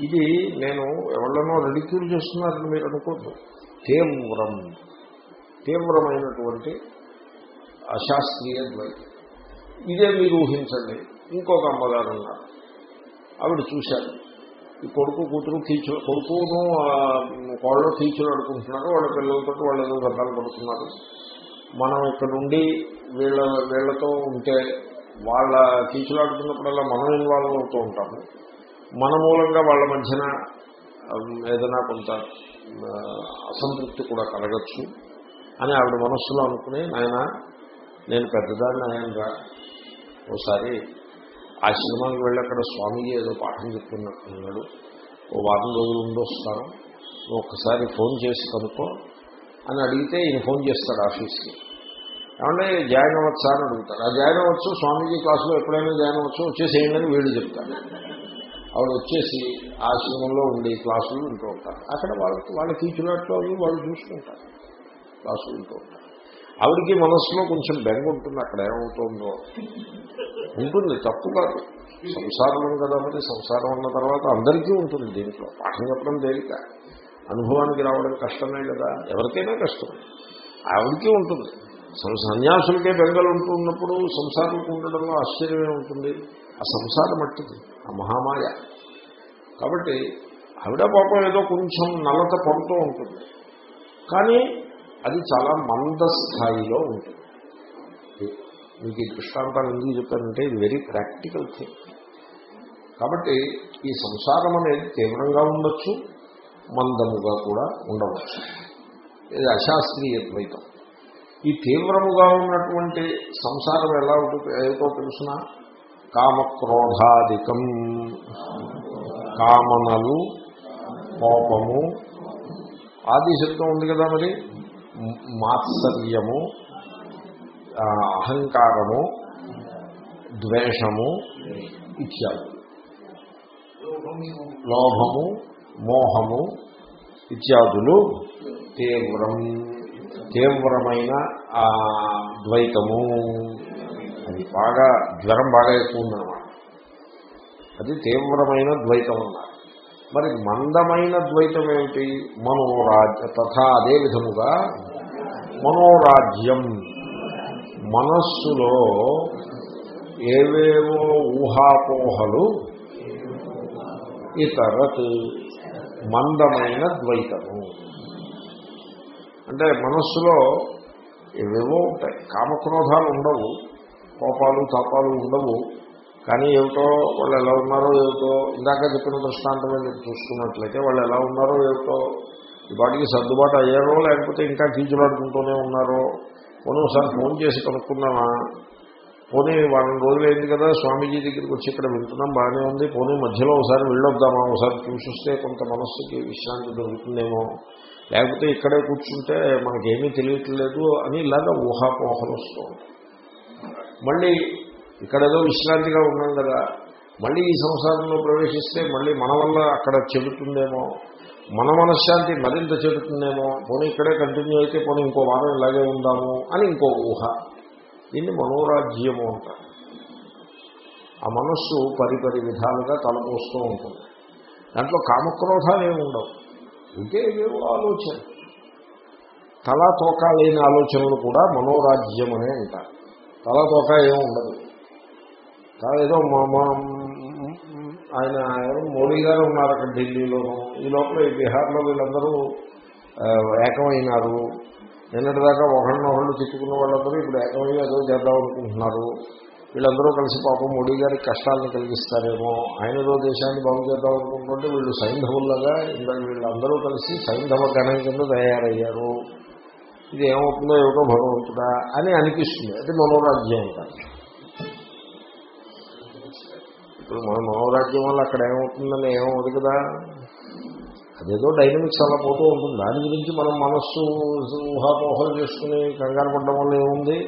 ఇది నేను ఎవరినో రెడిక్యూల్ చేస్తున్నారని మీరు అనుకోద్దు. తీవ్రం. తీవ్రమైనటువంటి అశాస్త్రీయ ద్వైతం ఇదే మీరు ఊహించండి. ఇంకొక అమ్మగారు ఉన్నారు. ఆవిడ చూశారు. ఈ కొడుకు కూతురు కీచు కొడుకును కోళ్ళు కీచులు ఆడుకుంటున్నారు. వాళ్ళ పిల్లలతో వాళ్ళు ఏదో గడ్డాలు పడుతున్నారు. మనం ఇక్కడ నుండి వీళ్ళ వీళ్ళతో ఉంటే వాళ్ళ కీచులు ఆడుతున్నప్పుడల్లా మనం ఇన్వాల్వ్ అవుతూ ఉంటాము. మన మూలంగా వాళ్ళ మధ్యన ఏదైనా కొంత అసంతృప్తి కూడా కలగచ్చు అని ఆవిడ మనస్సులో అనుకుని నాయన నేను పెద్దదాన్ని ఆయనరా ఓసారి ఆశ్రమానికి వెళ్ళి అక్కడ స్వామిజీ ఏదో పాఠం చెప్తున్నట్టున్నాడు ఓ వారం రోజులు ఉండొస్తాను నువ్వు ఒక్కసారి ఫోన్ చేసి కనుక్కో అని అడిగితే ఈయన ఫోన్ చేస్తాడు ఆఫీస్కి. ఏమంటే జాయిన్ అవ్వచ్చా అని అడుగుతాడు. ఆ జాయిన్ అవ్వచ్చు. స్వామీజీ క్లాసులో ఎప్పుడైనా జాయిన్ అవ్వచ్చు. వచ్చేసేయండి అని వీళ్ళు చెప్తాడు. ఆవిడ వచ్చేసి ఆశ్రమంలో ఉండి క్లాసులు వింటూ ఉంటారు. అక్కడ వాళ్ళకి వాళ్ళ టీచులట్లో వాళ్ళు చూసుకుంటారు. క్లాసులు వింటూ ఉంటారు. ఆవిడికి మనస్సులో కొంచెం బెంగ ఉంటుంది అక్కడ ఏమవుతుందో. ఉంటుంది తప్పు కాదు. సంసారం కదా మరి సంసారం ఉన్న తర్వాత అందరికీ ఉంటుంది దీంట్లో. పాఠం చెప్పడం తేలిక. అనుభవానికి రావడం కష్టమే కదా ఎవరికైనా కష్టం. ఆవిడికి ఉంటుంది. సన్యాసులకే బెంగలు ఉంటున్నప్పుడు సంసారానికి ఉండడంలో ఆశ్చర్యమే ఉంటుంది. ఆ సంసారం మట్టిది ఆ మహామాయ. కాబట్టి ఆవిడ పాపం ఏదో కొంచెం నల్లత పడుతూ ఉంటుంది. కానీ అది చాలా మంద స్థాయిలో ఉంటుంది. మీకు ఈ దృష్టాంతాలు ఎందుకు చెప్పారంటే ఇది వెరీ ప్రాక్టికల్ థింగ్ కాబట్టి ఈ సంసారం అనేది తీవ్రంగా ఉండొచ్చు మందముగా కూడా ఉండవచ్చు. ఇది అశాస్త్రీయ ద్వైతం. ఈ తీవ్రముగా ఉన్నటువంటి సంసారం ఎలా ఉంటుంది ఏదో తెలుసిన? కామక్రోధాధికం. కామనలు కోపము. ఆది శబ్దం ఉంది కదా మరి? మాత్సర్యము అహంకారము ద్వేషము ఇత్యాది. లోభము మోహము ఇత్యాదులు తీవ్రం. తీవ్రమైన ఆ ద్వైతము. అది బాగా జ్వరం బాగా ఎక్కువ ఉందన్నమాట అది తీవ్రమైన ద్వైతం అన్నారు మరి మందమైన ద్వైతం ఏమిటి మనోరాజ్య తథా అదే విధముగా మనోరాజ్యం. మనస్సులో ఏవేవో ఊహాపోహలు ఇతరత్ మందమైన ద్వైతము. అంటే మనస్సులో ఏవేవో ఉంటాయి. కామక్రోధాలు ఉండవు కోపాలు తాపాలు ఉండవు. కానీ ఏమిటో వాళ్ళు ఎలా ఉన్నారో ఏమిటో ఇందాక చెప్పిన దృష్టాంతమే మీరు చూసుకున్నట్లయితే వాళ్ళు ఎలా ఉన్నారో ఏమిటో ఈ వాటికి సర్దుబాటు అయ్యారో లేకపోతే ఇంకా కీచులాడుకుంటూనే ఉన్నారో పోనీ ఒకసారి ఫోన్ చేసి కనుక్కున్నామా? పోనీ వారం రోజులు అయింది కదా స్వామీజీ దగ్గరికి వచ్చి ఇక్కడ వింటున్నాం బాగానే ఉంది. పోనీ మధ్యలో ఒకసారి వెళ్ళొద్దామా? ఒకసారి చూసిస్తే కొంత మనస్సుకి విశ్రాంతి దొరుకుతుందేమో? లేకపోతే ఇక్కడే కూర్చుంటే మనకేమీ తెలియట్లేదు అని ఇలాగా ఊహాపోహలు వస్తూ మళ్ళీ మళ్ళీ ఇక్కడేదో విశ్రాంతిగా ఉన్నాం కదా మళ్ళీ ఈ సంసారంలో ప్రవేశిస్తే మళ్ళీ మన వల్ల అక్కడ చెబుతుందేమో మన మనశ్శాంతి మరింత చెబుతుందేమో పోనీ ఇక్కడే కంటిన్యూ అయితే పోనీ ఇంకో వారం ఇలాగే ఉందాము అని ఇంకో ఊహ. దీన్ని మనోరాజ్యము అంటారు. ఆ మనస్సు పరిపరి విధాలుగా తలపోస్తూ ఉంటుంది. దాంట్లో కామక్రోధాలు ఏమి ఉండవు. ఇంకే ఏవేవో ఆలోచన తలా తోక లేని ఆలోచనలు కూడా మనోరాజ్యం అనే అంటారు. తలా తోక ఏం ఉండదు. ఏదో మా మా- ఆయన మోడీ గారు ఉన్నారు అక్కడ ఢిల్లీలోనూ. ఈ లోపల ఈ బీహార్లో వీళ్ళందరూ ఏకమైనారు. నిన్నటిదాకా ఒకళ్ళనొకళ్ళు తిట్టుకున్న వాళ్ళందరూ ఇప్పుడు ఏకమై ఏదో చేద్దాం అనుకుంటున్నారు వీళ్ళందరూ కలిసి పాపం మోడీ గారికి కష్టాలను కలిగిస్తారేమో. ఆయన ఏదో దేశాన్ని బాగు చేద్దాం అనుకుంటుంటే వీళ్ళు సైంధవుల్లాగా ఇంకా వీళ్ళందరూ కలిసి సైంధవ గణం కింద తయారయ్యారు. ఇది ఏమవుతుందో ఏమిటో భగవంతుడా అని అనిపిస్తుంది. అది మనోరాజ్యం అంటారు ఇప్పుడు మన మనోరాజ్యం వల్ల అక్కడ ఏమవుతుందని ఏమవుతుంది కదా? అదేదో డైనమిక్స్ అలా పోతూ ఉంటుంది. దాని గురించి మనం మనస్సు ఊహాపోహలు చేసుకుని కంగారు పడడం వల్ల ఏముంది?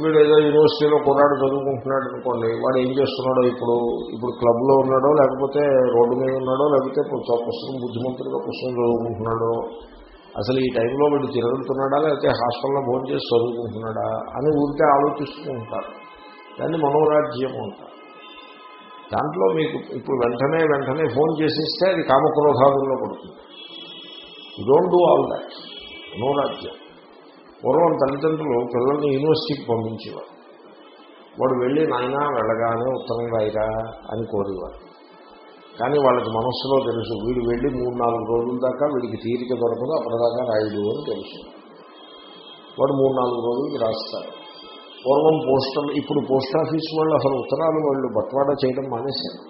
వీడు ఏదో యూనివర్సిటీలో కొన్నాడు చదువుకుంటున్నాడు అనుకోండి. వాడు ఏం చేస్తున్నాడో ఇప్పుడు? ఇప్పుడు క్లబ్లో ఉన్నాడో లేకపోతే రోడ్డు మీద ఉన్నాడో లేకపోతే పుస్తకం పుస్తకం బుద్ధిమంతుడిగా పుస్తకం చదువుకుంటున్నాడో? అసలు ఈ టైంలో వీడు తిరుగుతున్నాడా లేకపోతే హాస్టల్లో భోజనం చేసి చదువుకుంటున్నాడా? అని ఊరికే ఆలోచిస్తూ ఉంటారు. దాన్ని మనోరాజ్యం అంటారు. దాంట్లో మీకు ఇప్పుడు వెంటనే వెంటనే ఫోన్ చేసిస్తే అది కామక్రోధాదుల్లో పడుతుంది. You don't do all that మనోరాజ్యం. పూర్వం తల్లిదండ్రులు పిల్లల్ని యూనివర్సిటీకి పంపించేవారు. వాడు వెళ్ళి నాయన వెళ్ళగానే ఉత్తరం రాయిరా అని కోరేవారు. కానీ వాళ్ళకి మనస్సులో తెలుసు వీడు వెళ్ళి మూడు నాలుగు రోజుల దాకా వీడికి తీరిక దొరకదు అప్పటిదాకా రాయుడు అని తెలుసు. వాడు మూడు నాలుగు రోజులకి రాస్తారు పూర్వం పోస్టల్ ఇప్పుడు పోస్ట్ ఆఫీస్ వాళ్ళు అసలు ఉత్తరాలు వాళ్ళు బట్వాడా చేయడం మానేశారు.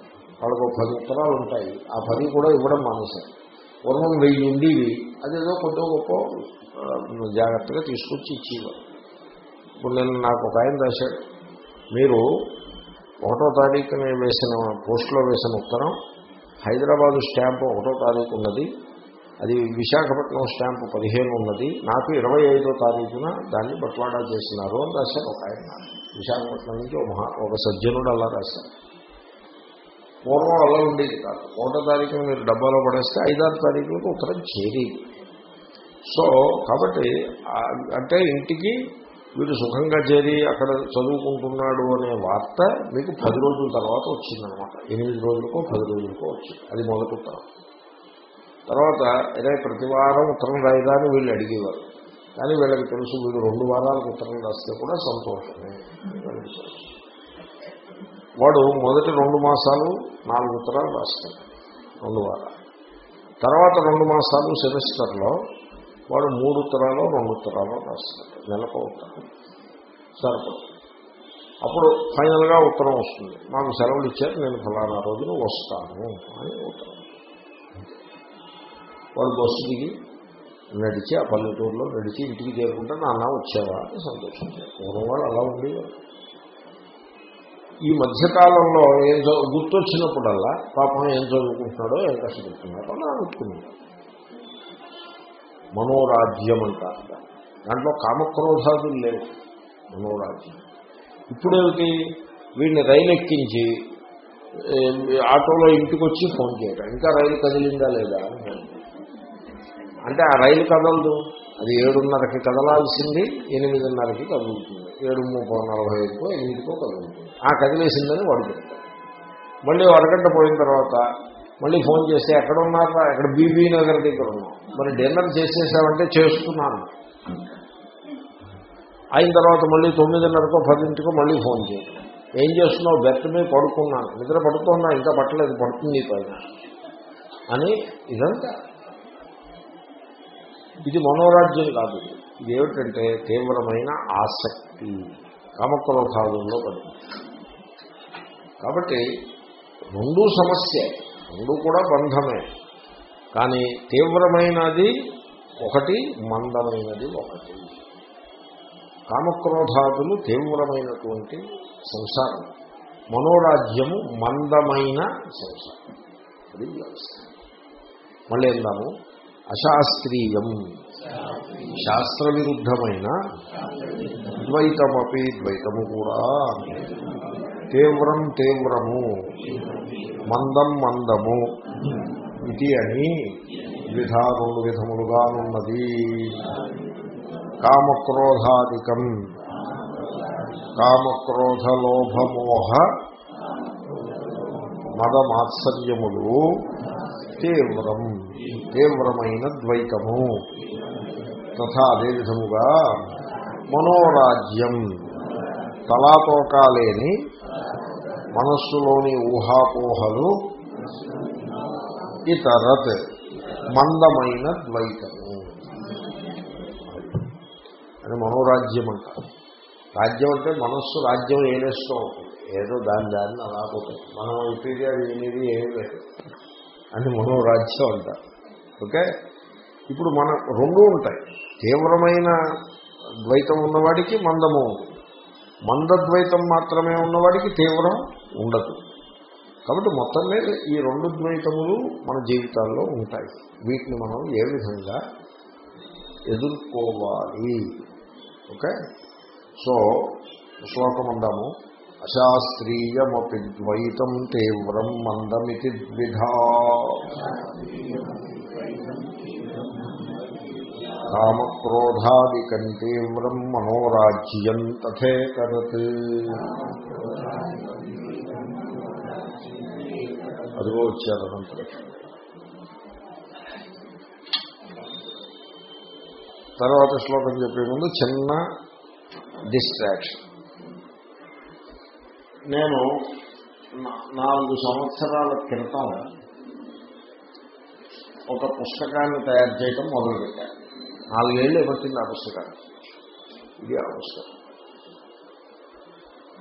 వాళ్ళకు ఒక పది ఉత్తరాలు ఉంటాయి. ఆ పది కూడా ఇవ్వడం మానేశారు. పూర్వం వెయ్యి ఉండేవి అదేదో కొద్దిగా గొప్ప జాగ్రత్తగా తీసుకొచ్చి ఇచ్చేవారు ఇప్పుడు నేను నాకు ఒక ఆయన రాశాడు. మీరు ఒకటో తారీఖున వేసిన పోస్టులో వేసిన ఉత్తరం హైదరాబాదు స్టాంపు ఒకటో తారీఖు ఉన్నది అది విశాఖపట్నం స్టాంపు పదిహేను ఉన్నది నాకు ఇరవై ఐదో తారీఖున దాన్ని బట్వాడా చేసినారు అని రాశారు ఒక ఆయన. విశాఖపట్నం నుంచి ఒక మహా ఒక సజ్జనుడు అలా రాశారు. పూర్వం అలా ఉండేది కాదు. ఒకటో తారీఖున మీరు డబ్బాలో పడేస్తే ఐదారు తారీఖులకు ఉత్తరం చేరేది సో కాబట్టి అంటే ఇంటికి వీడు సుఖంగా చేరి అక్కడ చదువుకుంటున్నాడు అనే వార్త మీకు పది రోజుల తర్వాత వచ్చిందనమాట. ఎనిమిది రోజులకో పది రోజులకో వచ్చింది. అది మొదటి ఉత్తరం. తర్వాత ఇదే ప్రతి వారం ఉత్తరం రాయదా అని వీళ్ళు అడిగేవారు. కానీ వీళ్ళకి తెలుసు వీళ్ళు రెండు వారాలకు ఉత్తరం రాస్తే కూడా సంతోషమే వాడు మొదటి రెండు మాసాలు నాలుగు ఉత్తరాలు రాస్తాడు. రెండు వారాలు. తర్వాత రెండు మాసాలు సెమిస్టర్లో వాడు మూడు ఉత్తరాలు రెండు ఉత్తరాలు రాస్తాడు. నెలకు ఉత్తరం. సరిపడు అప్పుడు ఫైనల్గా ఉత్తరం వస్తుంది. మాకు సెలవులు ఇచ్చారు నేను ఫలానా రోజున వస్తాను అని ఉత్తరం. వాడు బస్సు దిగి నడిచి ఆ పల్లెటూరులో నడిచి ఇంటికి చేరుకుంటే నాన్న వచ్చావా అని సంతోషించారు పూర్వం వాళ్ళు అలా ఉండేవారు. ఈ మధ్యకాలంలో ఏం గుర్తొచ్చినప్పుడల్లా పాపం ఏం చదువుకుంటున్నాడో ఏం కష్టపడుతున్నాడో అని అనుకున్నాడు. మనోరాజ్యం అంటారు దాంట్లో కామక్రోధాదులు లేవు మనోరాజ్యం. ఇప్పుడేమిటి? వీడిని రైలు ఎక్కించి ఆటోలో ఇంటికి వచ్చి ఫోన్ చేయడం ఇంకా రైలు కదిలిందా లేదా? అంటే ఆ రైలు కదలదు. అది ఏడున్నరకి కదలాల్సింది ఎనిమిదిన్నరకి కదులుతుంది. ఏడు ముప్పై నలభై ఐదుకో ఎనిమిదికో కదులుతుంది. ఆ కదిలేసిందని వాడు చెప్తాడు. మళ్ళీ అరగంట పోయిన తర్వాత మళ్ళీ ఫోన్ చేస్తే ఎక్కడ ఉన్నారా ఎక్కడ బీబీ నగర్ దగ్గర ఉన్నాం మరి డిన్నర్ చేసేసామంటే చేస్తున్నాను. అయిన తర్వాత మళ్ళీ తొమ్మిదిన్నరకో పదింటికో మళ్ళీ ఫోన్ చేయాలి ఏం చేస్తున్నావు? బెర్త్ మీద పడుకున్నాను. నిద్ర పడుతున్నా ఇంకా పట్టలేదు పడుతుంది పైన. అని ఇదంతా. ఇది మనోరాజ్యం కాదు. ఇది ఏమిటంటే తీవ్రమైన ఆసక్తి కామక్రోధాదుల్లో పడింది. కాబట్టి రెండూ సమస్య రెండు కూడా బంధమే. కానీ తీవ్రమైనది ఒకటి మందమైనది ఒకటి. కామక్రోధాదులు తీవ్రమైనటువంటి సంసారం. మనోరాజ్యము మందమైన సంసారం. అది వ్యవస్థ. మళ్ళీ ఏందాము అశాస్త్రీయం. శాస్త్ర విరుద్ధమైన ద్వైతమపి ద్వైతము కూడా. తీవ్రం తీవ్రము మందం మందము ఇది అని విధానములు విధములుగానున్నది కామక్రోధాదికం కామక్రోధలోభమోహ మదమాత్సర్యములు తీవ్రం తీవ్రమైన ద్వైతము. తథా అదే విధముగా మనోరాజ్యం. తలాతోకాలేని మనస్సులోని ఊహాపోహలు ఇతరత్ మందమైన ద్వైతము. అని మనోరాజ్యం అంటారు. రాజ్యం అంటే మనస్సు రాజ్యం ఏనేస్తూ ఉంటుంది. ఏదో దాని దాన్ని అలా పోతుంది. మనం ఇప్పటికీ అది ఏనేది ఏమీ లేదు. అని మనోరాజ్యం అంటారు ఓకే? ఇప్పుడు మన రెండూ ఉంటాయి. తీవ్రమైన ద్వైతం ఉన్నవాడికి మందము మందద్వైతం మాత్రమే ఉన్నవాడికి తీవ్రం ఉండదు. కాబట్టి మొత్తం మీద ఈ రెండు ద్వైతములు మన జీవితాల్లో ఉంటాయి. వీటిని మనం ఏ విధంగా ఎదుర్కోవాలి? ఓకే? సో శ్లోకం అందాము అశాస్త్రీయమపి ద్వైతం తీవ్రం మందమితి ద్విధా. కామక్రోధాదికం తీవ్రం మనోరాజ్యం తథేతరత్ అదిగో వచ్చారు అనంతలక్ష్మి తర్వాత శ్లోకం చెప్పే ముందు చిన్న డిస్ట్రాక్షన్ నేను నా- నాలుగు సంవత్సరాల క్రితం ఒక పుస్తకాన్ని తయారు చేయడం మొదలుపెట్టాను. నాలుగేళ్ళు ఇవ్వచ్చింది ఆ పుస్తకాన్ని. ఇది ఆ పుస్తకం.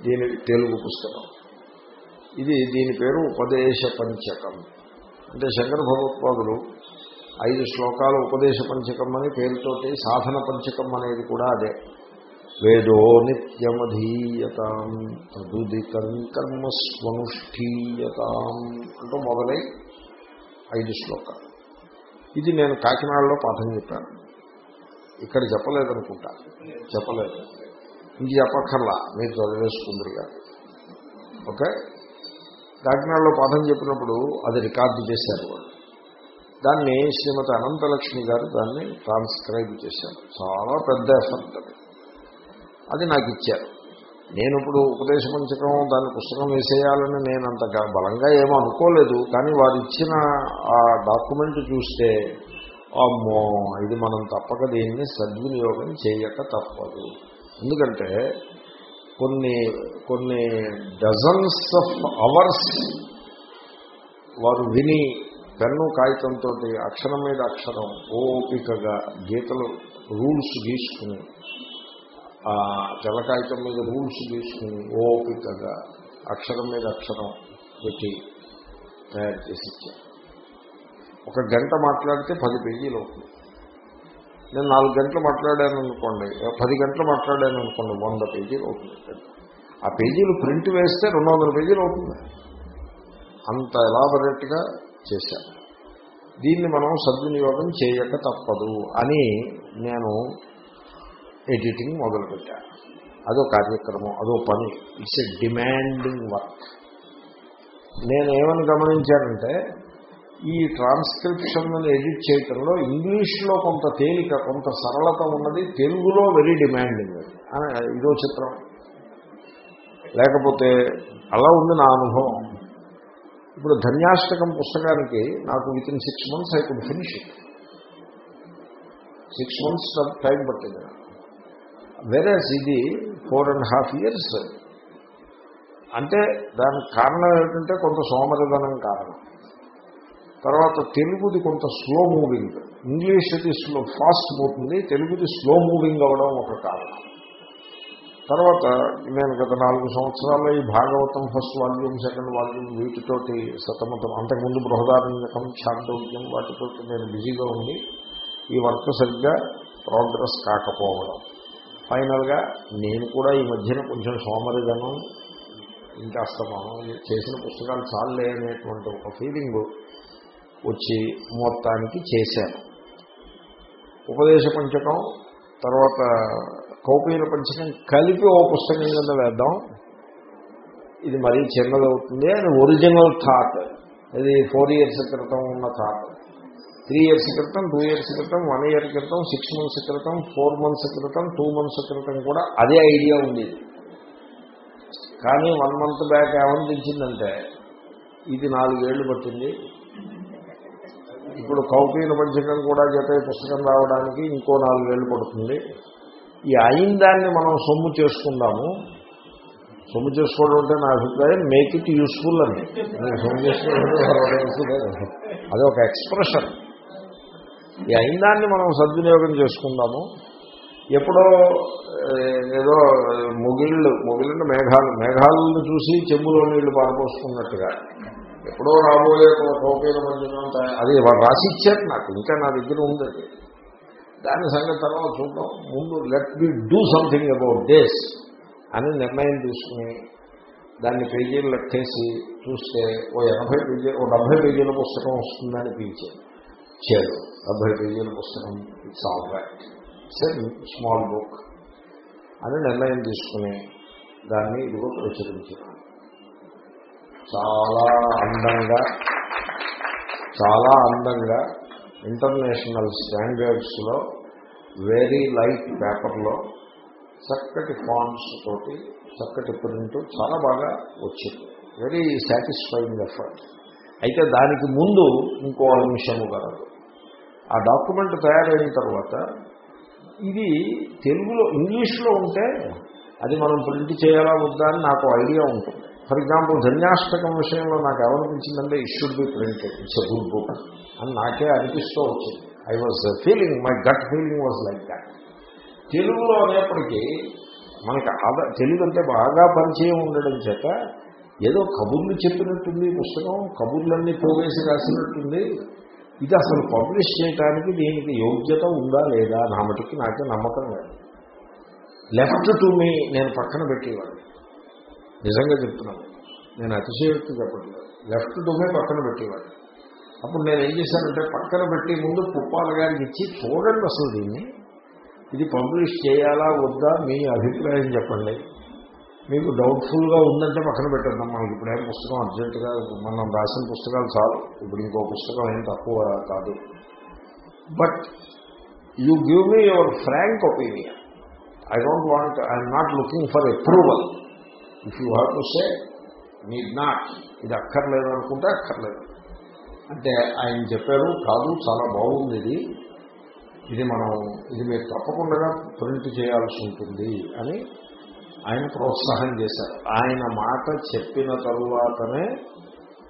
దీని తెలుగు పుస్తకం. ఇది దీని పేరు ఉపదేశ పంచకం. అంటే శంకర భగవత్పాదులు ఐదు శ్లోకాలు ఉపదేశ పంచకం అని పేరుతోటి సాధన పంచకం అనేది కూడా అదే. వేదో నిత్యమధీయతాం తదుదితం కర్మ స్వనుష్ఠీయతాం అంటూ మొదలై ఐదు శ్లోకాలు. ఇది నేను కాకినాడలో పాఠం చెప్పాను. ఇక్కడ చెప్పలేదనుకుంటా. చెప్పలేదు. ఇంక చెప్పక్కర్లా మీరు చదివేసుకుందరుగా. ఓకే? కాకినాడలో పాఠం చెప్పినప్పుడు అది రికార్డు చేశారు వాళ్ళు. దాన్ని శ్రీమతి అనంతలక్ష్మి గారు దాన్ని ట్రాన్స్క్రైబ్ చేశారు. చాలా పెద్ద ఎఫర్ట్ అది అది నాకు ఇచ్చారు నేను ఇప్పుడు ఉపదేశ పంచకం దాని పుస్తకం వేసేయాలని నేను అంత బలంగా ఏమో అనుకోలేదు. కానీ వారు ఇచ్చిన ఆ డాక్యుమెంట్ చూస్తే అమ్మో ఇది మనం తప్పక దీన్ని సద్వినియోగం చేయక తప్పదు. ఎందుకంటే కొన్ని కొన్ని డజన్స్ ఆఫ్ అవర్స్ వారు విని పెన్ను కాగితంతో అక్షరం మీద అక్షరం ఓపికగా గీతలు రూల్స్ గీసుకుని తెల్ల కాగితం మీద రూల్స్ తీసుకుని ఓపికగా అక్షరం మీద అక్షరం పెట్టి తయారు చేసి ఇచ్చారు. ఒక గంట మాట్లాడితే పది పేజీలు అవుతుంది. నేను నాలుగు గంటలు మాట్లాడాను అనుకోండి పది గంటలు మాట్లాడాను అనుకోండి వంద పేజీలు అవుతుంది. ఆ పేజీలు ప్రింట్ వేస్తే రెండు వందల పేజీలు అవుతుంది. అంత ఎలాబరేట్గా చేశాను దీన్ని మనం సద్వినియోగం చేయక తప్పదు అని నేను ఎడిటింగ్ మొదలుపెట్టాను అదో కార్యక్రమం అదో పని. ఇట్స్ ఎ డిమాండింగ్ వర్క్ నేను గమనించానంటే ఈ ట్రాన్స్క్రిప్షన్ ఎడిట్ చేయటంలో ఇంగ్లీష్లో కొంత తేలిక కొంత సరళత ఉన్నది తెలుగులో వెరీ డిమాండింగ్ అది ఇదో చిత్రం. లేకపోతే అలా ఉంది నా అనుభవం. ఇప్పుడు ధన్యాష్టకం పుస్తకానికి నాకు within six months I could finish six months time పట్టింది నాకు. వెరస్ ఇది ఫోర్ అండ్ హాఫ్ ఇయర్స్ అంటే దానికి కారణం ఏంటంటే కొంత సోమరిధనం కారణం. తర్వాత తెలుగుది కొంత స్లో మూవింగ్ ఇంగ్లీష్ది స్లో ఫాస్ట్ పోతుంది. తెలుగుది స్లో మూవింగ్ అవ్వడం ఒక కారణం. తర్వాత నేను గత నాలుగు సంవత్సరాల్లో ఈ Bhagavatam first volume second volume వీటితోటి సతమతం అంతకుముందు బృహదారణ్యకం ఛాందోగ్యం వాటితోటి నేను బిజీగా ఉండి ఈ వర్క్ సరిగ్గా ప్రోగ్రెస్ కాకపోవడం. ఫైనల్గా నేను కూడా ఈ మధ్యన కొంచెం సోమరిధనం ఇంకా మనం చేసిన పుస్తకాలు చాలే అనేటువంటి ఒక ఫీలింగ్ వచ్చి మొత్తానికి చేశాను. ఉపదేశ పంచకం తర్వాత కౌపీన పంచకం కలిపి ఓ పుస్తకం కింద వేద్దాం. ఇది మరీ చిన్నదవుతుంది. అని ఒరిజినల్ థాట్ ఇది ఫోర్ ఇయర్స్ క్రితం ఉన్న థాట్ త్రీ ఇయర్స్ క్రితం టూ ఇయర్స్ క్రితం వన్ ఇయర్ క్రితం సిక్స్ మంత్స్ క్రితం ఫోర్ మంత్స్ క్రితం టూ మంత్స్ క్రితం కూడా అదే ఐడియా ఉంది కానీ వన్ మంత్ బ్యాక్ ఏమనిపించిందంటే ఇది నాలుగేళ్ళు పట్టింది. ఇప్పుడు కౌపీన పంచకం కూడా జత పుస్తకం రావడానికి ఇంకో నాలుగేళ్ళు పడుతుంది. ఈ అయిన దాన్ని మనం సొమ్ము చేసుకుందాము. సొమ్ము చేసుకోవడం అంటే నా అభిప్రాయం మేక్ ఇట్ యూస్ఫుల్ అని. సొమ్ము చేసుకోవడం అది ఒక ఎక్స్ప్రెషన్ ఈ అయిందాన్ని మనం సద్వినియోగం చేసుకుందాము. ఎప్పుడో ఏదో ముగిళ్ళు ముగిళ్ళు మేఘాలు మేఘాలను చూసి చెంబులో నీళ్ళు పారపోసుకున్నట్టుగా ఎప్పుడో రాబోయే ఒక మధ్యన అది రాసి ఇచ్చారు నాకు ఇంకా నా దగ్గర ఉంది దాని సంగతి తర్వాత చూద్దాం. ముందు let be do something about this అని నిర్ణయం తీసుకుని దాన్ని పేజీలు లెక్కేసి చూస్తే ఓ ఎనభై పేజీ ఓ డెబ్బై పేజీల పుస్తకం వస్తుందని పిలిచారు. చేరు. డెబ్బై పేజీల పుస్తకం. It's all right small book అని నిర్ణయం తీసుకుని దాన్ని ఇదిగో ప్రచురించాను చాలా అందంగా చాలా అందంగా ఇంటర్నేషనల్ స్టాండర్డ్స్లో వెరీ లైట్ పేపర్లో చక్కటి ఫాంట్స్ తోటి చక్కటి ప్రింట్ చాలా బాగా వచ్చింది. వెరీ సాటిస్ఫైయింగ్ ఎఫర్ట్ అయితే దానికి ముందు ఇంకో అంశము కలదు. ఆ డాక్యుమెంట్ తయారైన తర్వాత ఇది తెలుగులో ఇంగ్లీష్లో ఉంటే అది మనం ప్రింట్ చేయాలా వద్దా అని నాకు ఐడియా ఉంటుంది. ఫర్ ఎగ్జాంపుల్ ధన్యాష్టకం విషయంలో నాకు ఏమనిపించిందంటే it should be printed it's a good book అని నాకే అనిపిస్తూ వచ్చింది. I was feeling my gut feeling was like that తెలుగులో అనేప్పటికీ మనకి ఆద తెలుగు అంటే బాగా పరిచయం ఉండడం చేత ఏదో కబుర్లు చెప్పినట్టుంది పుస్తకం కబుర్లన్నీ పోవేసి రాసినట్టుంది. ఇది అసలు పబ్లిష్ చేయడానికి దీనికి యోగ్యత ఉందా లేదా నా మటుకి నాకే నమ్మకం లేదు. లెఫ్ట్ టు మీ నేను పక్కన పెట్టేవాడు నిజంగా చెప్తున్నాను. నేను అతిశయోక్తి చెప్పట్లేదు. లెఫ్ట్ టు మీ పక్కన పెట్టేవాడు అప్పుడు నేను ఏం చేశానంటే పక్కన పెట్టి ముందు పుప్పాల గారికి ఇచ్చి చూడండి అసలు దీన్ని. ఇది పబ్లిష్ చేయాలా వద్దా మీ అభిప్రాయం చెప్పండి. మీకు డౌట్ఫుల్గా ఉందంటే పక్కన పెట్టేద్దాం మనకి ఇప్పుడేం పుస్తకం అర్జెంటుగా మనం రాసిన పుస్తకాలు చాలు. ఇప్పుడు ఇంకో పుస్తకం ఏం తక్కువ కాదు. But you give me your frank opinion I don't want I'm not looking for approval if you have to say need not ఇది అక్కర్లేదు అనుకుంటే అక్కర్లేదు. అంటే ఆయన చెప్పారు కాదు చాలా బాగుంది ఇది. ఇది మనం ఇది మీరు తప్పకుండా ప్రింట్ చేయాల్సి ఉంటుంది అని ఆయన ప్రోత్సాహం చేశారు. ఆయన మాట చెప్పిన తరువాతనే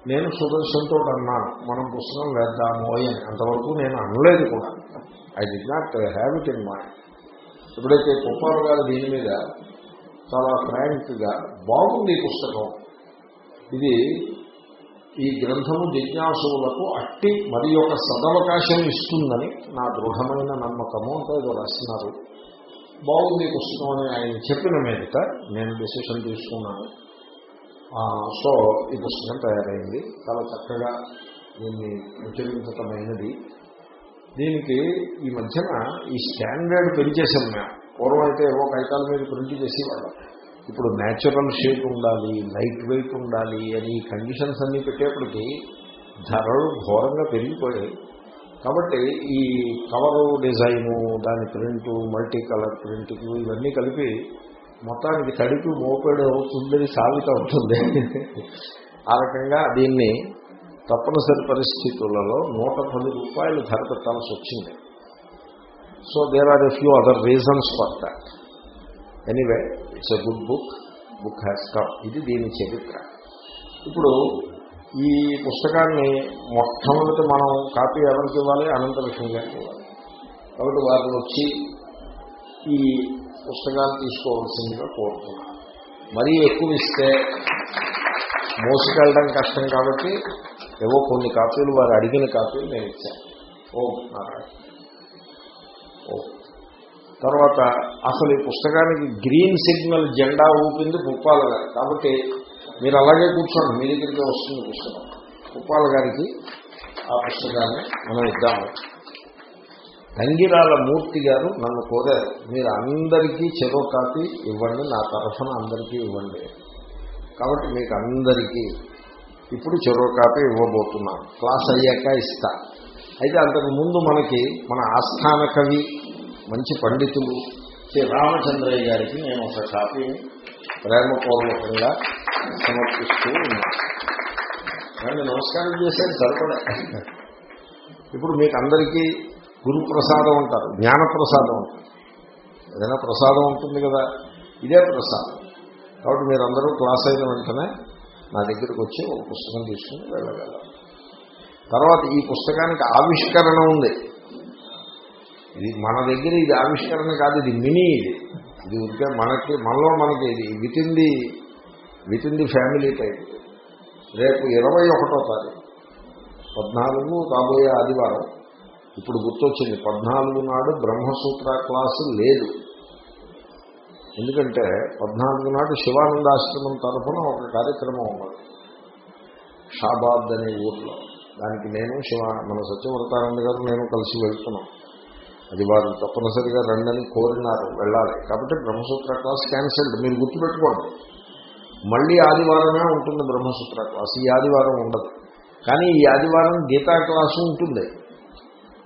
నేను సుదర్శన్తో అన్నాను. మనం పుస్తకం వేద్దాము అని. అంతవరకు నేను అనలేదు కూడా. I'd not have it in mind ఎప్పుడైతే కుప్పారు గారు దీని మీద చాలా ఫ్రాంక్గా బాగుంది పుస్తకం. ఇది ఈ గ్రంథము జిజ్ఞాసువులకు అట్టి మరి ఒక సదవకాశం ఇస్తుందని నా దృఢమైన నమ్మకము అంటే ఏదో రాస్తున్నారు బాగుంది పుస్తకం అని ఆయన చెప్పిన మీదట నేను డెసిషన్ తీసుకున్నాను. సో ఈ పుస్తకం తయారైంది. చాలా చక్కగా దీన్ని ప్రచురించటమైనది. దీనికి ఈ మధ్యన ఈ స్టాండర్డ్ పెంచేసాం మేము. పూర్వం అయితే ఏవో కాగితాల మీద ప్రింట్ చేసేవాళ్ళం. ఇప్పుడు న్యాచురల్ షేప్ ఉండాలి లైట్ వెయిట్ ఉండాలి అని కండిషన్స్ అన్నీ పెట్టేప్పటికీ ధరలు ఘోరంగా పెరిగిపోయాయి. కాబట్టి ఈ కవరు డిజైను దాని ప్రింటు మల్టీ కలర్ ప్రింటింగ్ ఇవన్నీ కలిపి మొత్తానికి తడిపి మోపేడు అవుతుందని సాబిత ఉంటుంది. ఆ రకంగా దీన్ని తప్పనిసరి పరిస్థితులలో నూట పది రూపాయలు ధర పెట్టాల్సి వచ్చింది. So there are a few other reasons for that anyway it's a good book book has come ఇది దీని చరిత్ర. ఇప్పుడు ఈ పుస్తకాన్ని మొట్టమొదటి మనం కాపీ ఎవరికి ఇవ్వాలి? అనంతలక్ష్మి గారికి ఇవ్వాలి. కాబట్టి వారిని వచ్చి ఈ పుస్తకాలు తీసుకోవాల్సిందిగా కోరుతున్నాను. మరీ ఎక్కువ ఇస్తే మోసుకెళ్ళడం కష్టం కాబట్టి ఏవో కొన్ని కాపీలు వారు అడిగిన కాపీలు నేను ఇచ్చాను. ఓ నారాయణ. ఓ. తర్వాత అసలు ఈ పుస్తకానికి గ్రీన్ సిగ్నల్ జెండా ఊపింది పుప్పాల గారు. కాబట్టి మీరు అలాగే కూర్చోండి మీ దగ్గరికి వస్తుంది పుస్తకం. గోపాల్ గారికి ఆ పుస్తకాన్ని మనం ఇద్దాము. తంగిరాల మూర్తి గారు నన్ను కోరారు మీరు అందరికీ చెరో కాపీ ఇవ్వండి నా తరఫున అందరికీ ఇవ్వండి. కాబట్టి మీకు అందరికీ ఇప్పుడు చెరో కాపీ ఇవ్వబోతున్నాను. క్లాస్ అయ్యాక ఇస్తా. అయితే అంతకు ముందు మనకి మన ఆస్థాన కవి మంచి పండితులు శ్రీ రామచంద్రయ్య గారికి నేను ఒక కాపీని ప్రేమపూర్వకంగా సమర్పిస్తూ ఉన్నాను. నమస్కారం చేశాను సరిపడా. ఇప్పుడు మీకు అందరికీ గురుప్రసాదం అంటారు జ్ఞానప్రసాదం అంటారు. ఏదైనా ప్రసాదం ఉంటుంది కదా ఇదే ప్రసాదం. కాబట్టి మీరందరూ క్లాస్ అయిన వెంటనే నా దగ్గరికి వచ్చి ఒక పుస్తకం తీసుకుని వెళ్ళగలరు. తర్వాత ఈ పుస్తకానికి ఆవిష్కరణ ఉంది. ఇది మన దగ్గర ఇది ఆవిష్కరణ కాదు ఇది మినీ ఇది. ఇది ఉంటే మనకి మనలో మనకి ఇది within the within the family type రేపు ఇరవై ఒకటో తారీఖు పద్నాలుగు రాబోయే ఆదివారం ఇప్పుడు గుర్తొచ్చింది పద్నాలుగు నాడు బ్రహ్మసూత్ర క్లాసు లేదు. ఎందుకంటే పద్నాలుగు నాడు శివానందాశ్రమం తరఫున ఒక కార్యక్రమం ఉన్నది. షాబాద్ అనే ఊర్లో. దానికి నేను శివ మన సత్యవ్రతానంద గారు నేను కలిసి వెళ్తున్నాం. అది వారు తప్పనిసరిగా రండని కోరినారు వెళ్ళాలి. కాబట్టి బ్రహ్మసూత్ర క్లాస్ క్యాన్సిల్డ్. మీరు గుర్తుపెట్టుకోండి. మళ్ళీ ఆదివారమే ఉంటుంది బ్రహ్మసూత్ర క్లాస్. ఈ ఆదివారం ఉండదు. కానీ ఈ ఆదివారం గీతా క్లాసు ఉంటుంది.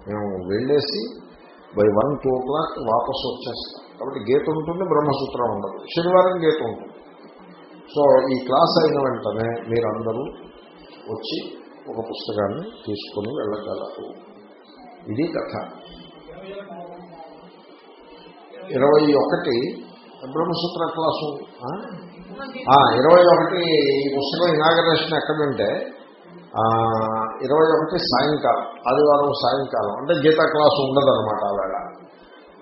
మేము వెళ్ళేసి by one two o'clock వాపసు వచ్చేస్తాం. కాబట్టి గీత ఉంటుంది బ్రహ్మసూత్రం ఉండదు. శనివారం గీత ఉంటుంది. సో ఈ క్లాస్ అయిన వెంటనే మీరందరూ వచ్చి ఒక పుస్తకాన్ని తీసుకుని వెళ్ళగలరు. ఇది కథ. ఇరవై ఒకటి బ్రహ్మసూత్ర క్లాసు. ఆ? ఇరవై ఒకటి ఈ పుస్తకం ఇనాగరేషన్ ఎక్కడంటే ఆ, ఇరవై ఒకటి సాయంకాలం ఆదివారం సాయంకాలం అంటే గీతా క్లాసు ఉండదన్నమాట అనమాట వేళ.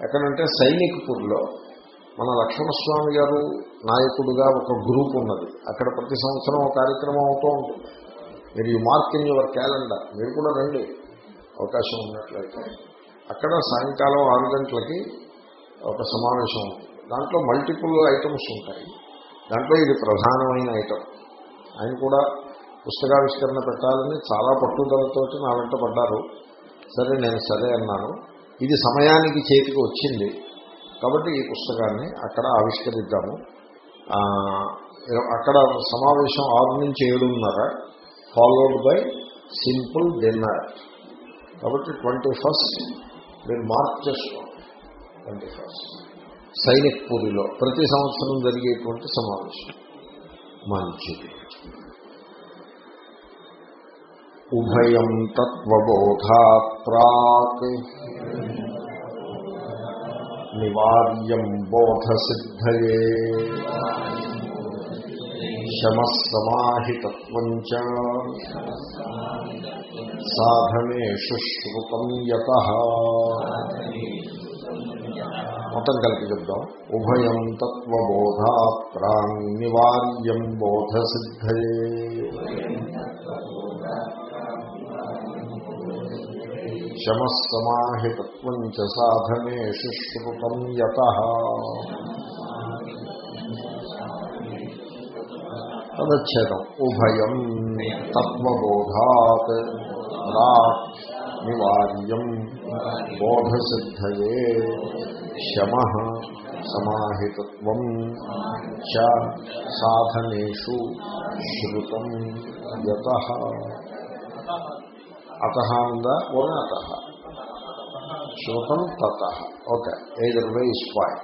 ఎక్కడంటే సైనిక్పూర్లో మన లక్ష్మణస్వామి గారు నాయకుడుగా ఒక గ్రూప్ ఉన్నది. అక్కడ ప్రతి సంవత్సరం ఒక కార్యక్రమం అవుతూ ఉంటుంది. మీరు ఈ మార్క్ ఇన్ యువర్ క్యాలెండర్ మీరు కూడా రండి. అవకాశం ఉన్నట్లయితే. అక్కడ సాయంకాలం ఆరు గంటలకి ఒక సమావేశం ఉంటుంది. దాంట్లో మల్టిపుల్ ఐటమ్స్ ఉంటాయి. దాంట్లో ఇది ప్రధానమైన ఐటమ్ ఆయన కూడా పుస్తకావిష్కరణ పెట్టాలని చాలా పట్టుదలతో నా వెంట పడ్డారు. సరే నేను సరే అన్నాను. ఇది సమయానికి చేతికి వచ్చింది. కాబట్టి ఈ పుస్తకాన్ని అక్కడ ఆవిష్కరిద్దాము. అక్కడ సమావేశం ఆరు నుంచి ఏడున్నర ఫాలోడ్ బై సింపుల్ డిన్నర్ కాబట్టి ట్వంటీ ఫస్ట్ మీరు మార్క్ చేసుకోండి ట్వంటీ ఫస్ట్ సైనిక్ పూరిలో ప్రతి సంవత్సరం జరిగేటువంటి సమావేశం. మంచిది. ఉభయం తత్వబోధా ప్రాక్ నివార్యం బోధసిద్ధయే. శమసమాహితత్వం చ సాధనేషు శ్రుతం యత మొత్తం కలిపి చెప్దాం. ఉభయం తత్వబోధాత్ ప్రాంగివార్యం బోధసిద్ధయే। శమసమాహితత్వం చ సాధనేషు శ్రుతం యత। తదచ్చేదం ఉభయం తత్వబోధాత్ నివార్యం బోధసిద్ధయే శమ సమాహితత్వం చ సాధనేషు శృతం యత. అత అంద ఓనే అత. శృతం తత. Okay either way is fine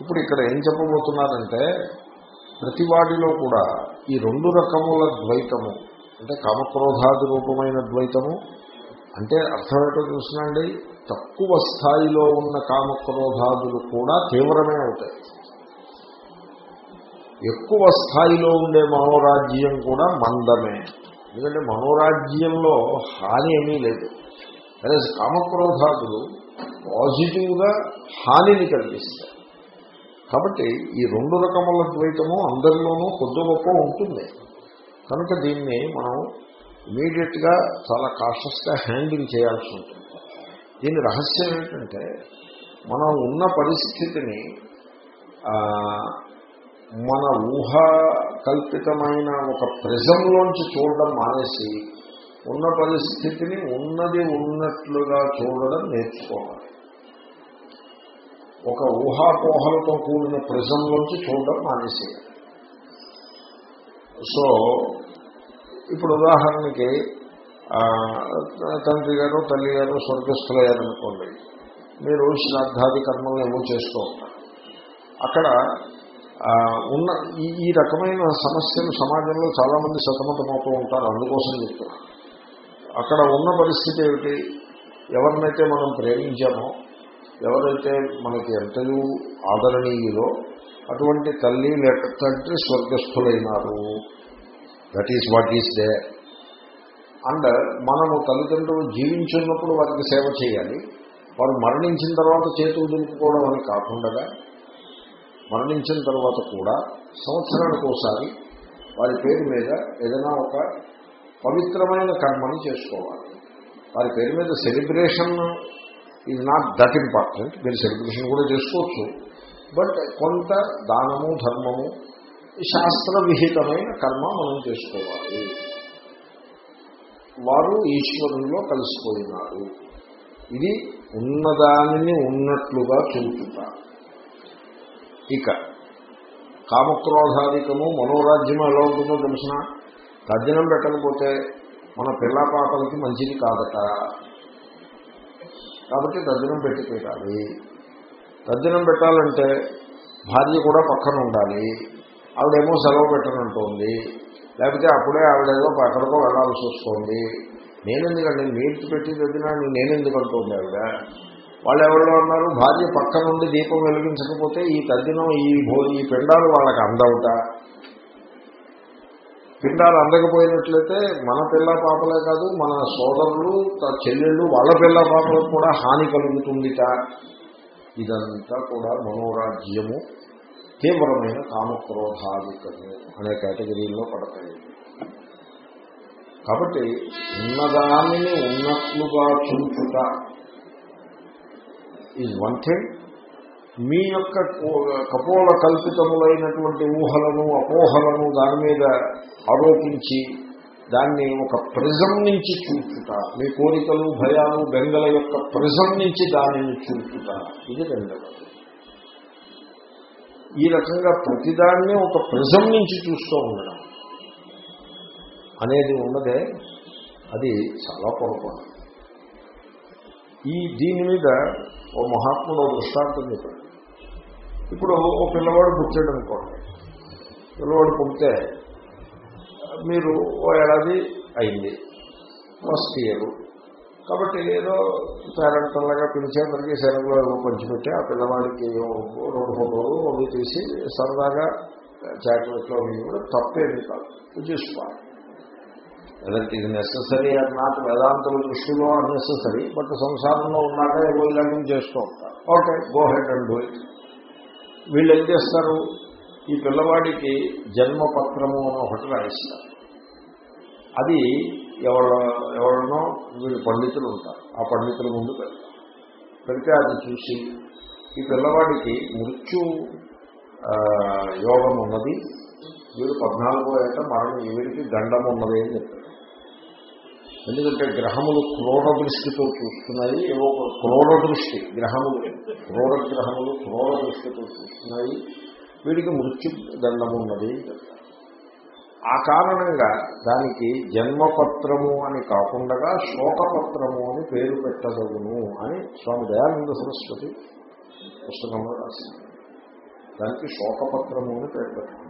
ఇప్పుడు ఇక్కడ ఏం చెప్పబోతున్నారంటే ప్రతివాడిలో కూడా ఈ రెండు రకముల ద్వైతము అంటే కామక్రోధాది రూపమైన ద్వైతము అంటే అర్థమేటో చూసినండి తక్కువ స్థాయిలో ఉన్న కామక్రోధాదులు కూడా తీవ్రమే అవుతాయి. ఎక్కువ స్థాయిలో ఉండే మనోరాజ్యం కూడా మందమే. ఎందుకంటే మనోరాజ్యంలో హాని ఏమీ లేదు. అదే కామక్రోధాదులు పాజిటివ్గా హానిని కలిగిస్తాయి. కాబట్టి ఈ రెండు రకముల ద్వైతము అందరిలోనూ కొద్ది గొప్ప ఉంటుంది. కనుక దీన్ని మనం ఇమీడియట్గా చాలా కాషస్గా హ్యాండిల్ చేయాల్సి ఉంటుంది. దీని రహస్యం ఏంటంటే మనం ఉన్న పరిస్థితిని మన ఊహ కల్పితమైన ఒక ప్రిజంలోంచి చూడడం మానేసి ఉన్న పరిస్థితిని ఉన్నది ఉన్నట్లుగా చూడడం నేర్చుకోవాలి. ఒక ఊహాపోహలతో కూడిన ప్రజల్లోంచి చూడడం మానేసేయాలి. సో ఇప్పుడు ఉదాహరణకి తండ్రి గారు తల్లి గారు స్వర్గస్థులయ్యారనుకోండి. మీరు శ్రాద్ధాది కర్మలు ఏమో చేస్తూ ఉంటారు. అక్కడ ఉన్న ఈ ఈ రకమైన సమస్యలు సమాజంలో చాలామంది సతమతమవుతూ ఉంటారు. అందుకోసం చెప్తున్నారు అక్కడ ఉన్న పరిస్థితి ఏమిటి? ఎవరినైతే మనం ప్రేమించామో ఎవరైతే మనకి ఎంతయూ ఆదరణీయులో అటువంటి తల్లి లేక తండ్రి స్వర్గస్థులైనారు. That is what is they and మనము తల్లిదండ్రులు జీవించున్నప్పుడు వారికి సేవ చేయాలి. వారు మరణించిన తర్వాత చేతులు దులుపుకోవడం అని కాకుండా మరణించిన తర్వాత కూడా సంవత్సరానికి ఒకసారి వారి పేరు మీద ఏదైనా ఒక పవిత్రమైన కర్మని చేసుకోవాలి. వారి పేరు మీద celebration is not that important మీరు సెలబ్రేషన్ కూడా చేసుకోవచ్చు. బట్ కొంత దానము ధర్మము శాస్త్ర విహితమైన కర్మ మనం చేసుకోవాలి. వారు ఈశ్వరుల్లో కలిసిపోయినారు. ఇది ఉన్నదానిని ఉన్నట్లుగా చూపుతారు. ఇక కామక్రోధాధికము మనోరాజ్యం ఎలా ఉంటుందో తెలిసిన? తద్దినం పెట్టకపోతే మన పిల్ల పాపలకి మంచిది కాదట. కాబట్టి దర్జనం పెట్టి పెట్టాలి తద్దినం పెట్టాలంటే భార్య కూడా పక్కన ఉండాలి. ఆవిడేమో సెలవు పెట్టనుంటోంది. లేకపోతే అప్పుడే ఆవిడేదో ఎక్కడికో వెళ్ళాల్సి వస్తుంది. నేనెందుకండి? మీరు పెట్టి తగ్గినా నేనెందుకు అంటుంది ఆవిడ? వాళ్ళు ఎవరిలో ఉన్నారు? భార్య పక్క నుండి దీపం వెలిగించకపోతే ఈ తద్దినం ఈ భో ఈ పిండాలు వాళ్ళకి అందవుట. పిండాలు అందకపోయినట్లయితే మన పిల్ల పాపలే కాదు మన సోదరులు చెల్లెళ్ళు వాళ్ళ పిల్ల పాపలకు కూడా హాని కలుగుతుందిట. ఇదంతా కూడా మనోరాజ్యము. తీవ్రమైన కామక్రోధాధికము అనే కేటగిరీల్లో పడతాయి. కాబట్టి ఉన్నదానిని ఉన్నట్లుగా చూచుట ఈజ్ వన్ థింగ్ మీ యొక్క కపోల కల్పితములైనటువంటి ఊహలను అపోహలను దాని మీద ఆరోపించి దాన్ని ఒక ప్రిజం నుంచి చూచుట మీ కోరికలు భయాలు బెంగల యొక్క ప్రిజం నుంచి దానిని చూచుట ఇది రెండవది ఈ రకంగా ప్రతిదాన్ని ఒక ప్రిజం నుంచి చూస్తూ ఉండడం అనేది ఉన్నదే అది చాలా పొరపాటు. ఈ దీని మీద ఓ మహాత్ముడు దృష్టాంతం చెప్పాడు. ఇప్పుడు ఓ పిల్లవాడు పుట్టాడు అనుకోండి. పిల్లవాడు పుడితే మీరు ఓ ఏడాది అయింది. First year. కాబట్టి ఏదో పేరెంట్లాగా పిలిచేందరికీ సెలవులో పంచి పంచిపెట్టి ఆ పిల్లవాడికి రెండు ఫోటోలు అవి తీసి సరదాగా చాక్లెట్లో కూడా తప్పేది కాదు. వెదర్ ఇట్ ఇది నెససరీ అది నాకు వేదాంతుల దృష్టిలో అన్నెసరీ బట్ సంసారంలో ఉన్నాక ఏవో ఇలాంటివి చేస్తూ ఉంటారు okay go head and do it వీళ్ళు ఏం చేస్తారు ఈ పిల్లవాడికి జన్మపత్రము అని ఒకటి రాయిస్తారు అది ఎవరు ఎవరినో వీళ్ళు పండితులు ఉంటారు ఆ పండితుల ముందు పెడతారు పెడితే అది చూసి ఈ పిల్లవాడికి మృత్యు యోగం ఉన్నది వీడు పద్నాలుగో ఏట మరణం వీడికి గండం ఉన్నది అని చెప్పారు ఎందుకంటే గ్రహములు క్రోడ దృష్టితో చూస్తున్నాయి ఏవో ఒక క్రోడ దృష్టి గ్రహములు క్రోడ గ్రహములు క్రోడ దృష్టితో చూస్తున్నాయి. వీడికి మృత్యు దండమున్నది ఆ కారణంగా దానికి జన్మపత్రము అని కాకుండా శోకపత్రము అని పేరు పెట్టదగును అని స్వామి దయానంద సరస్వతి పుస్తకంలో రాసింది దానికి శోకపత్రము అని పేరు పెట్టడం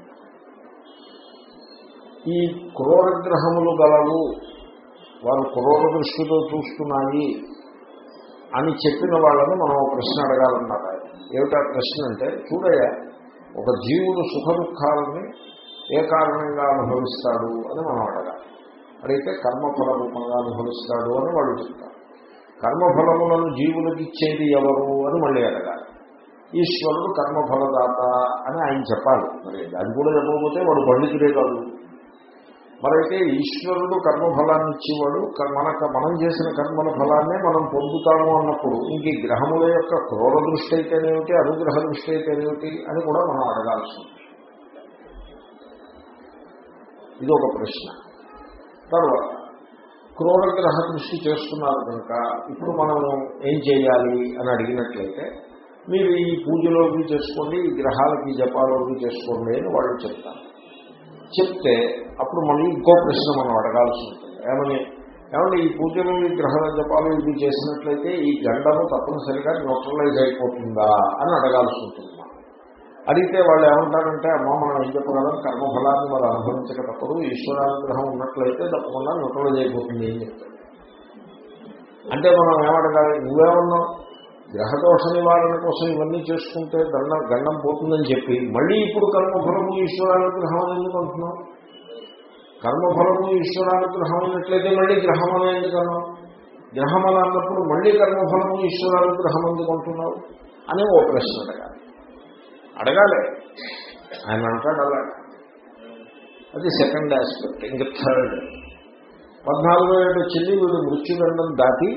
ఈ క్రోడగ్రహములు గలవు వారు క్రూర దృష్టితో చూస్తున్నాయి అని చెప్పిన వాళ్ళని మనం ప్రశ్న అడగాలన్నమాట. ఏమిటా ప్రశ్న అంటే చూడయ్యా ఒక జీవుడు సుఖ దుఃఖాలని ఏ కారణంగా అనుభవిస్తాడు అని మనం అడగాలి. అడిగితే కర్మఫల రూపంగా అనుభవిస్తాడు అని వాళ్ళు చెప్తారు. కర్మఫలములను జీవులకు ఇచ్చేది ఎవరు అని మళ్ళీ అడగాలి. ఈశ్వరుడు కర్మఫలదాత అని ఆయన చెప్పాలి. మరి దాన్ని కూడా చెప్పకపోతే వాడు పండితుడే కాదు. మరైతే ఈశ్వరుడు కర్మఫలాన్ని ఇచ్చేవాడు మన మనకు మనం చేసిన కర్మల ఫలాన్నే మనం పొందుతాము అన్నప్పుడు ఇంక ఈ గ్రహముల యొక్క క్రోర దృష్టి అయితేనేమిటి అనుగ్రహ దృష్టి అయితేనేమిటి అని కూడా మనం అడగాల్సి ఉంది ఇది ఒక ప్రశ్న. తర్వాత క్రోరగ్రహ దృష్టి చేస్తున్నారు కనుక ఇప్పుడు మనం ఏం చేయాలి అని అడిగినట్లయితే మీరు ఈ పూజలోకి చేసుకోండి ఈ గ్రహాలకి జపాలోకి చేసుకోండి అని వాళ్ళు చెప్తారు. చెప్తే అప్పుడు మళ్ళీ ఇంకో ప్రశ్న మనం అడగాల్సి ఉంటుంది. ఏమని? ఏమంటే ఈ పూజలు ఈ గ్రహ జపాలు ఇది చేసినట్లయితే ఈ గండము తప్పనిసరిగా న్యూట్రలైజ్ అయిపోతుందా అని అడగాల్సి ఉంటుంది అడిగితే వాళ్ళు ఏమంటారంటే అమ్మ మనం ఏం చెప్పగలం? కర్మఫలాన్ని మనం అనుభవించక తప్పదు. ఈశ్వరానుగ్రహం ఉన్నట్లయితే తప్పకుండా న్యూట్రలైజ్ అయిపోతుంది అని చెప్తారు. అంటే మనం ఏమడగాలి నువ్వేమన్నావు? గ్రహదోష నివారణ కోసం ఇవన్నీ చేసుకుంటే దండం గండం పోతుందని చెప్పి మళ్ళీ ఇప్పుడు కర్మఫలము ఈశ్వరానుగ్రహం అని ఎందుకు అంటున్నాం కర్మఫలము ఈశ్వరానుగ్రహం అయినట్లయితే మళ్ళీ గ్రహం అని ఎందుకన్నావు గ్రహం అని అన్నప్పుడు మళ్ళీ కర్మఫలము ఈశ్వరానుగ్రహం ఎందుకు అంటున్నావు? అని ఓ ప్రశ్న అడగాలి. అడగాలి. ఆయన అంటాడు అలా. అది సెకండ్ ఆస్పెక్ట్ ఇంకా థర్డ్ పద్నాలుగో ఏడు వచ్చింది వీడు మృత్యుదండం దాటి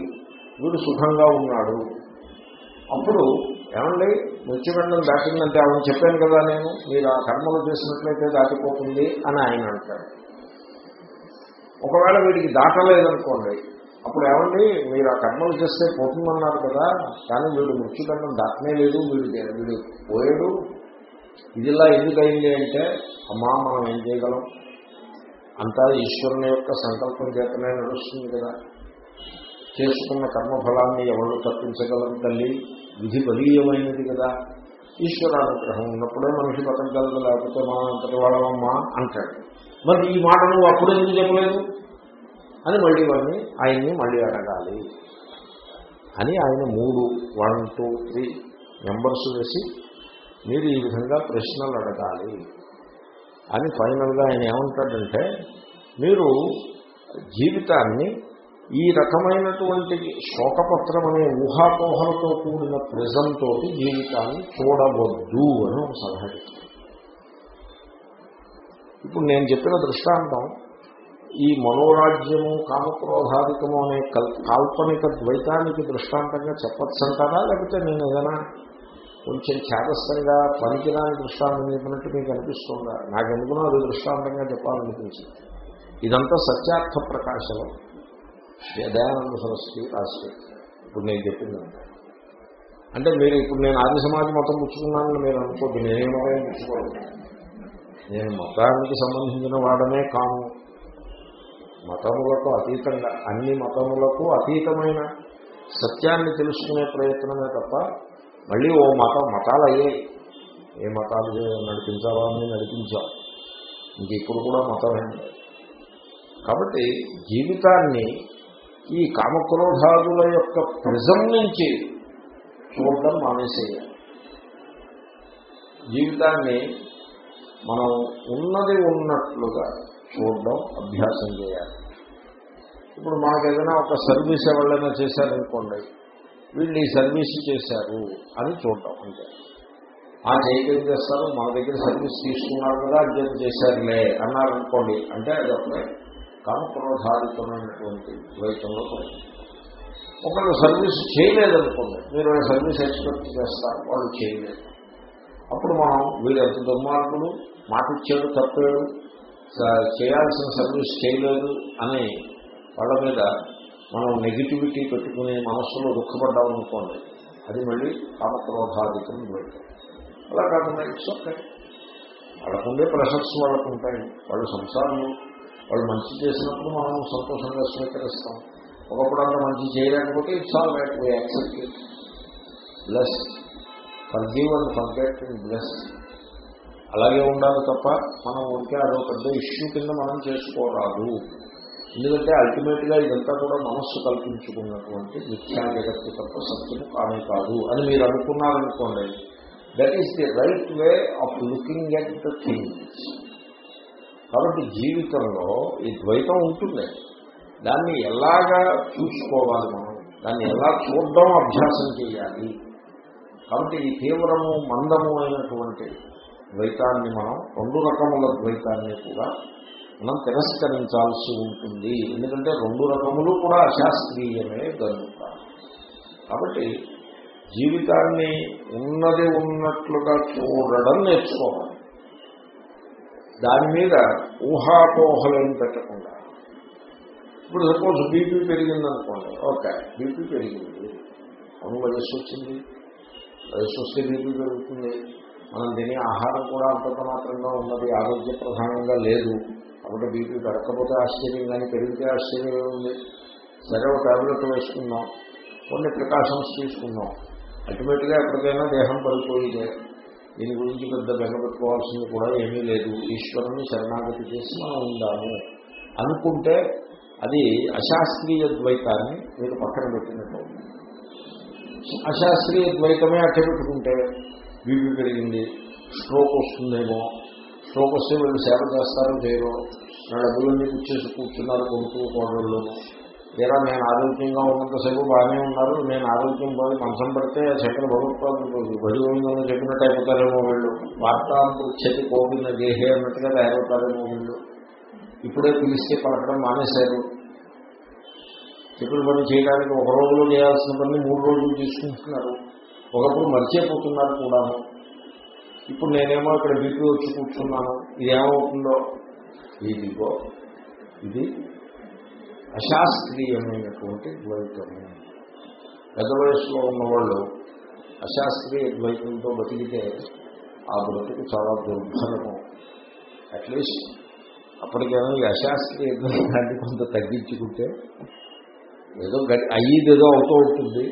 వీడు సుఖంగా ఉన్నాడు. అప్పుడు ఏమండి మృత్యుగండం దాటిందంటే ఆమె చెప్పాను కదా నేను మీరు ఆ కర్మలు చేసినట్లయితే దాటిపోతుంది అని ఆయన అంటాడు. ఒకవేళ వీడికి దాటలేదనుకోండి అప్పుడు ఏమండి మీరు ఆ కర్మలు చేస్తే పోతుందన్నారు కదా కానీ వీడు మృత్యుదండం దాటనే లేదు వీడు వీడు పోయాడు. ఇదిలా ఎందుకయింది అంటే అమ్మా మనం ఏం చేయగలం? అంతా ఈశ్వరుని యొక్క సంకల్పం చేతనే నడుస్తుంది కదా. చేసుకున్న కర్మఫలాన్ని ఎవరు తప్పించగలం తల్లి? విధి బలీయమైనది కదా. ఈశ్వరానుగ్రహం ఉన్నప్పుడే మనిషి బతకగలదు లేకపోతే మా అంతటి వాళ్ళమమ్మా అంటాడు. మరి ఈ మాట నువ్వు అప్పుడు ఎందుకు చెప్పలేదు? అని మళ్ళీ వాడిని ఆయన్ని మళ్ళీ అడగాలి అని ఆయన మూడు వన్ టూ త్రీ నెంబర్స్ వేసి మీరు ఈ విధంగా ప్రశ్నలు అడగాలి అని ఫైనల్గా ఆయన ఏమంటాడంటే మీరు జీవితాన్ని ఈ రకమైనటువంటి శోకపత్రం అనే ఊహాపోహలతో కూడిన ప్రజంతో జీవితాన్ని చూడవద్దు అని ఒక సలహా ఇప్పుడు నేను చెప్పిన దృష్టాంతం ఈ మనోరాజ్యము కామక్రోధాధికము అనే కల్ కాల్పనిక ద్వైతానికి దృష్టాంతంగా చెప్పచ్చంటారా? లేకపోతే నేను ఏదైనా కొంచెం చేతస్థంగా పనికిరాని దృష్టాంతం చెప్పినట్టు మీకు అనిపిస్తుందా? నాకెందుకునో అది దృష్టాంతంగా చెప్పాలనిపించింది. ఇదంతా సత్యార్థ ప్రకాశనం. దయానంద సరస్వతి రాసి. ఇప్పుడు నేను చెప్పింది అంటే మీరు ఇప్పుడు నేను ఆది సమాజం మతం పుచ్చుకున్నానని మీరు అనుకోద్దు నేనేమో పుచ్చుకోవాలి నేను మతానికి సంబంధించిన వాడనే కాను. మతములకు అతీతంగా అన్ని మతములకు అతీతమైన సత్యాన్ని తెలుసుకునే ప్రయత్నమే తప్ప మళ్ళీ ఓ మతం మతాలు అయ్యాయి. ఏ మతాలు నడిపించాలా అని నడిపించాం. ఇంక ఇప్పుడు కూడా మతమైంది కాబట్టి జీవితాన్ని ఈ కామక్రోధాదుల యొక్క ప్రిజం నుంచి చూడడం మానేసేయాలి జీవితాన్ని మనం ఉన్నది ఉన్నట్లుగా చూడడం అభ్యాసం చేయాలి. ఇప్పుడు మనకు ఏదైనా ఒక సర్వీస్ ఎవరైనా చేశారనుకోండి వీళ్ళు ఈ సర్వీస్ చేశారు అని చూడటం అంటే ఆ చేయకేం చేస్తారు మన దగ్గర సర్వీస్ తీసుకున్నారు కదా అధ్యయనం చేశారులే అన్నారు అనుకోండి అంటే అది అప్పుడే కామక్రోధారితమైనటువంటి ద్వైతంలో పడుతుంది ఒకళ్ళు సర్వీస్ చేయలేదనుకోండి మీరు సర్వీస్ ఎక్స్పెక్ట్ చేస్తారు వాళ్ళు చేయలేదు అప్పుడు మనం వీళ్ళు ఎంత దుర్మార్గులు మాటిచ్చాడు తప్పాడు చేయాల్సిన సర్వీస్ చేయలేదు అని వాళ్ళ మీద మనం నెగిటివిటీ పెట్టుకుని మనస్సులో దుఃఖపడ్డాం అనుకోండి అది మళ్ళీ కామక్రోధాధికం ద్వైతం. అలా కాకుండా ఇట్స్ ఓకే. వాళ్ళకుండే ప్రెషర్స్ వాళ్ళకు ఉంటాయి వాళ్ళు సంసారంలో వాళ్ళు మంచి చేసినప్పుడు మనం సంతోషంగా స్వీకరిస్తాం. ఒకప్పుడు అంత మంచి చేయలేకపోతే it's all right we accept it bless forgive and forget and bless అలాగే ఉండాలి తప్ప మనం ఉంటే అదో పెద్ద ఇష్యూ కింద మనం చేసుకోరాదు. ఎందుకంటే అల్టిమేట్గా ఇదంతా కూడా మనస్సు కల్పించుకున్నటువంటి నిత్యా జగత్తు తప్ప సత్యము కానే కాదు అని మీరు అనుకున్నారనుకోండి that is the right way of looking at the things కాబట్టి జీవితంలో ఈ ద్వైతం ఉంటుంది. దాన్ని ఎలాగా చూసుకోవాలి మనం? దాన్ని ఎలా చూడడం అభ్యాసం చేయాలి? కాబట్టి ఈ తీవ్రము మందము అయినటువంటి ద్వైతాన్ని మనం రెండు రకముల ద్వైతాన్ని కూడా మనం తిరస్కరించాల్సి ఉంటుంది. ఎందుకంటే రెండు రకములు కూడా అశాస్త్రీయమే కనుక. కాబట్టి జీవితాన్ని ఉన్నది ఉన్నట్లుగా చూడడం నేర్చుకోవాలి. దాని మీద ఊహాపోహలేం పెట్టకుండా. ఇప్పుడు సపోజ్ బీపీ పెరిగిందనుకోండి. ఓకే. బీపీ పెరిగింది. అవును వయస్సు వచ్చింది. వయస్సు వస్తే బీపీ పెరుగుతుంది. మనం తినే ఆహారం కూడా అంతంత మాత్రంగా ఉన్నది. ఆరోగ్య ప్రధానంగా లేదు. కాబట్టి బీపీ పెరగకపోతే ఆశ్చర్యం కానీ పెరిగితే ఆశ్చర్యం ఉంది. సరే ఒక టాబ్లెట్ వేసుకున్నాం కొన్ని ప్రికాషన్స్ తీసుకున్నాం అల్టిమేట్గా ఎప్పటికైనా దేహం పడిపోయితే దీని గురించి పెద్ద బెంగపెట్టుకోవాల్సింది కూడా ఏమీ లేదు. ఈశ్వరుని శరణాగతి చేసి మనం ఉందాము అనుకుంటే అది అశాస్త్రీయ ద్వైతాన్ని మీరు పక్కన పెట్టినట్టు. అశాస్త్రీయ ద్వైతమే అట్ట పెట్టుకుంటే బీపీ పెరిగింది స్ట్రోక్ వస్తుందేమో. స్ట్రోక్ వస్తే వీళ్ళు సేవ చేస్తారో చేయరో నా డబ్బులన్నీ కూర్చేసి కూర్చున్నారు కొడుకు కోడళ్ళను లేదా నేను ఆరోగ్యంగా ఉన్నంతసేపు బాగానే ఉన్నారు నేను ఆరోగ్యం పోయి మంచం పడితే చక్ర భగవత్పాదులు భజగోవిందంలో చెప్పినట్టు అయిపోతారేమో వీళ్ళు. వార్తాంతృక్షతి కోపిన దేహే అన్నట్టుగా తయారవుతారేమో వీళ్ళు. ఇప్పుడే పిలిస్తే పలకడం మానేశారు. చెప్పిన పని చేయడానికి ఒక రోజులో చేయాల్సిన పని మూడు రోజులు తీసుకుంటున్నారు. ఒకప్పుడు మర్చిపోతున్నారు కూడా ఇప్పుడు నేనేమో ఇక్కడ బీపీ వచ్చి కూర్చున్నాను. ఇది ఏమవుతుందో? ఇదిగో ఇది అశాస్త్రీయమైనటువంటి ద్వైతము. పెద్ద వయసులో ఉన్నవాళ్ళు అశాస్త్రీయ ద్వైతంతో బతికితే ఆ బ్రతుకు చాలా దుర్భరము. అట్లీస్ట్ అప్పటికైనా ఈ అశాస్త్రీయ ద్వైతాన్ని కొంత తగ్గించుకుంటే ఏదో అయ్యేది ఏదో అవుతూ ఉంటుంది.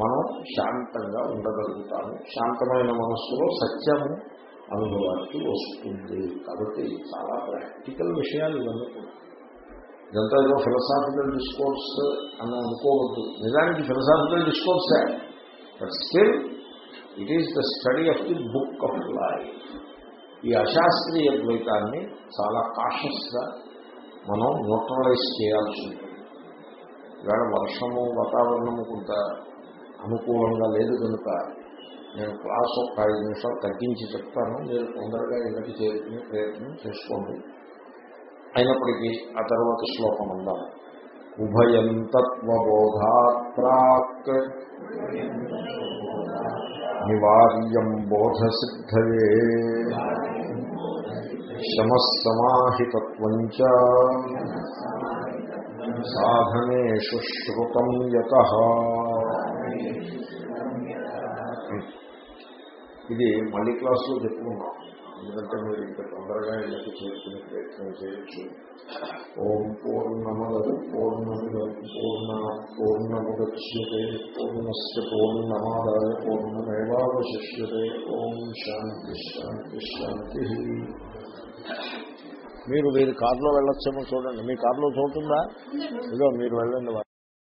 మనం శాంతంగా ఉండగలుగుతాము. శాంతమైన మనస్సులో సత్యము అనుభవానికి వస్తుంది. కాబట్టి చాలా ప్రాక్టికల్ విషయాలు ఇవన్నీ ఇదంతా ఏదో ఫిలసాఫికల్ డిస్కోర్స్ అని అనుకోవద్దు. నిజానికి philosophical డిస్కోర్సే but still it is the study of the book of life ఈ అశాస్త్రీయ ద్వైతాన్ని చాలా కాషస్గా మనం న్యూట్రలైజ్ చేయాల్సి ఉంటుంది. ఇవాళ వర్షము వాతావరణము కొంత అనుకూలంగా లేదు కనుక నేను క్లాస్ ఒక ఐదు నిమిషాలు తగ్గించి చెప్తాను. మీరు తొందరగా ఇళ్ళకి చేరుకునే ప్రయత్నం చేసుకోండి. అయినప్పటికీ ఆ తర్వాత శ్లోకం అందాం ఉభయం తత్వబోధాత్ ప్రాక్ నివార్యం బోధసిద్ధయే. శమసమాహితత్వం సాధనేషు శ్రుతం యత. ఇది మళ్ళీ క్లాసులో చెప్పుకున్నాం ఎందుకంటే మీరు ఇంత తొందరగా ఇళ్ళకి చేరుకునే ప్రయత్నం చేయొచ్చు? ఓం పూర్ణమద పూర్ణమిదం పూర్ణ పూర్ణముద్యతే పూర్ణస్ పూర్ణమాదాయ పూర్ణమేవాశిష్యతే ఓం శాంతి శాంతి శాంతి. మీరు మీరు కారులో వెళ్ళొచ్చేమో చూడండి. మీ కారులో చోటుందా ఇదో మీరు వెళ్ళండి